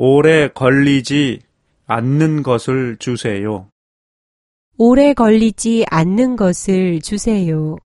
오래 걸리지 않는 것을 주세요. 오래 걸리지 않는 것을 주세요.